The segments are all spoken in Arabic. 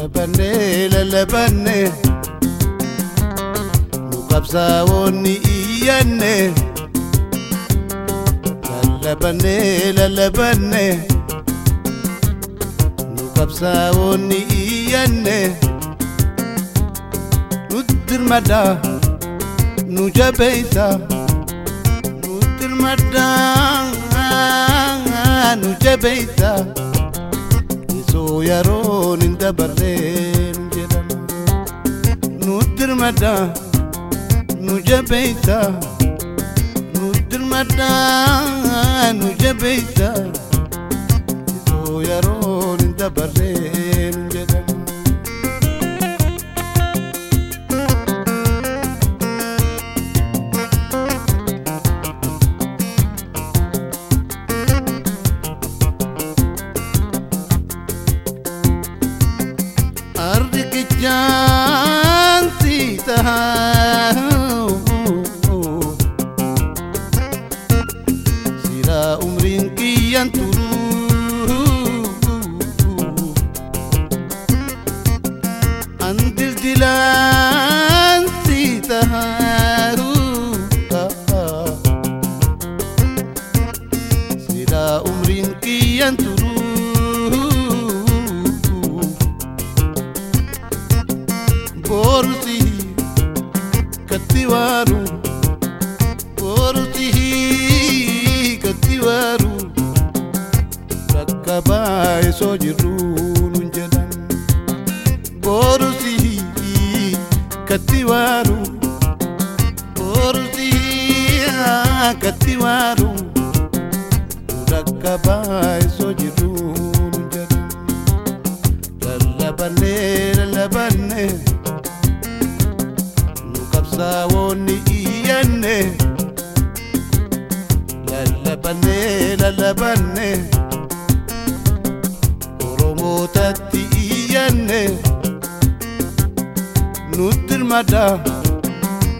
لبني لبني نقبزاوني إياني لبني لبني نقبزاوني إياني ندر مدى نجبيتا ندر مدى نجبيتا sooyaroon hin dabarreen jedhan nu dirmada nu jabeeyta nu dirmada nu jabeeyta sooyaroon hin dabarreen jedhan على أمر كي تروح عند الدلان سيتها سيرا أمر كي تروح بورسي كتوارو soy Ruth.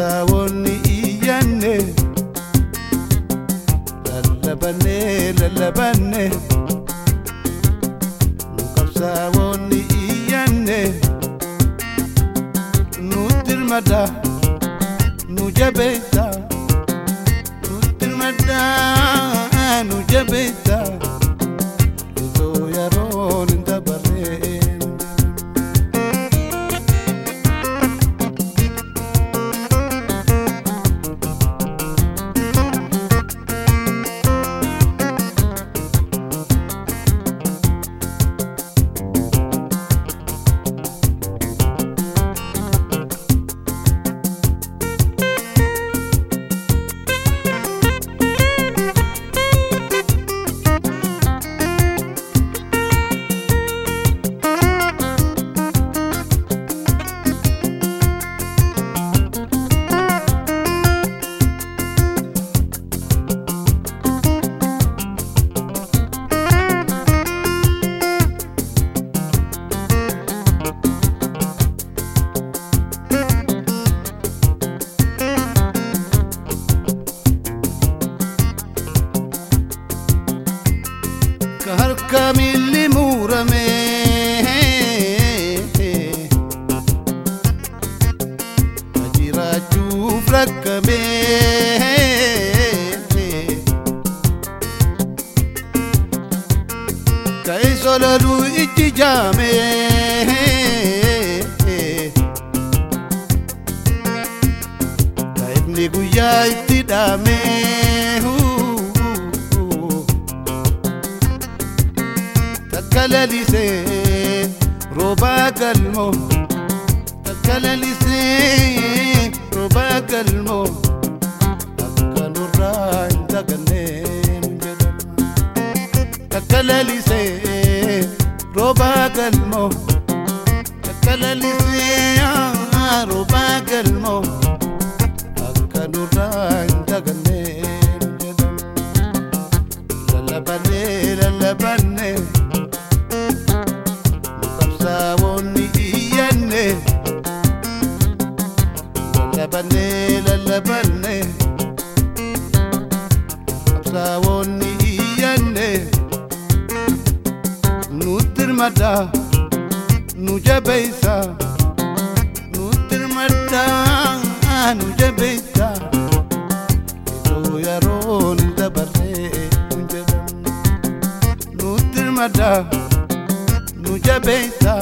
rawonni Iyane lalabane lallabanne nu qabsaawonni iyyanne nu Nujabeta nu jabeessa nu nu ሶለሉ እጅ ጃሜ daa'imni guyyaa itti dhaamee takka lalisee rooba galmo takka lalisee rooba galmo akka nurraa hin dhaganneen jedhama takka lalisee. ربا كلمه كلالي فيا ربا كلمه nutti hirmaadhaa nu jabeessa yeroo yeroo nu dabarree nu jedhamu nutti hirmaadhaa nu jabeessa.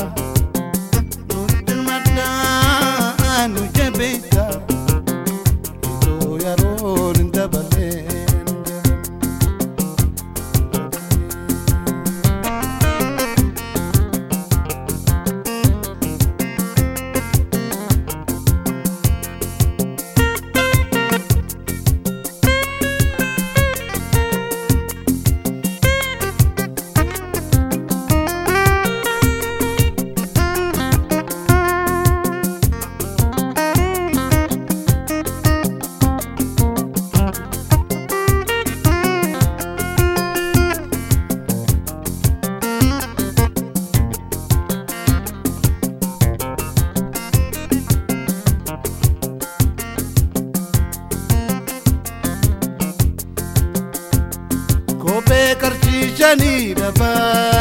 Danny Baba.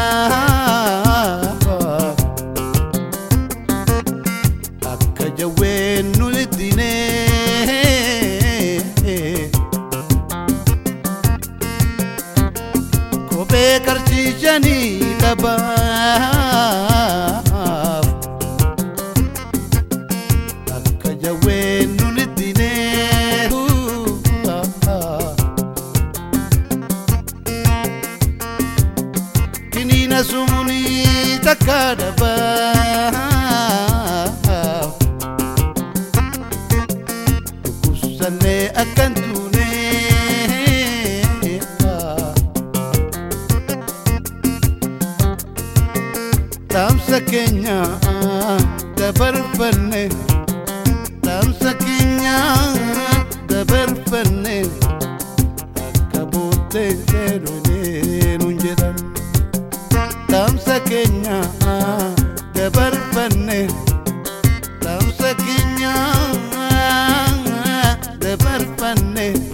También se de ver pone, acabó de serlo en el mundial. También de ver pone, también de ver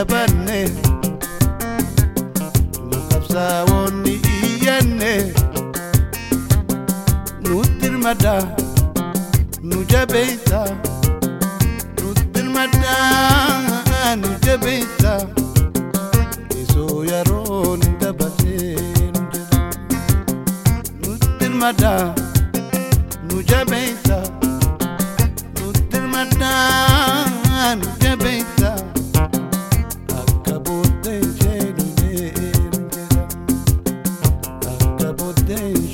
dabanne nu qabsaa woonni iyyanne nutti irmadha nu jabeeysa nutti irmadha nu jabeeysa. days